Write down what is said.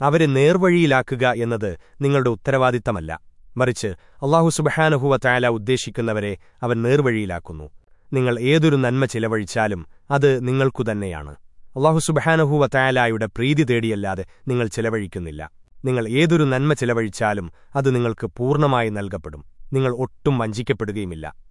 അവരെ നേർവഴിയിലാക്കുക എന്നത് നിങ്ങളുടെ ഉത്തരവാദിത്തമല്ല. മറിച്ച് അള്ളാഹു സുബഹാനുഹുവ തയാല ഉദ്ദേശിക്കുന്നവരെ അവൻ നേർവഴിയിലാക്കുന്നു. നിങ്ങൾ ഏതൊരു നന്മ ചിലവഴിച്ചാലും അത് നിങ്ങൾക്കു തന്നെയാണ്. അള്ളാഹു സുബഹാനുഹുവ തയാലായുടെ പ്രീതി തേടിയല്ലാതെ നിങ്ങൾ ചിലവഴിക്കുന്നില്ല. നിങ്ങൾ ഏതൊരു നന്മ ചിലവഴിച്ചാലും അത് നിങ്ങൾക്ക് പൂർണമായി നൽകപ്പെടും. നിങ്ങൾ ഒട്ടും വഞ്ചിക്കപ്പെടുകയുമില്ല.